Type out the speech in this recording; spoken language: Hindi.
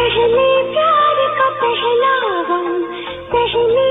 पहले प्यार का पहला गम पहले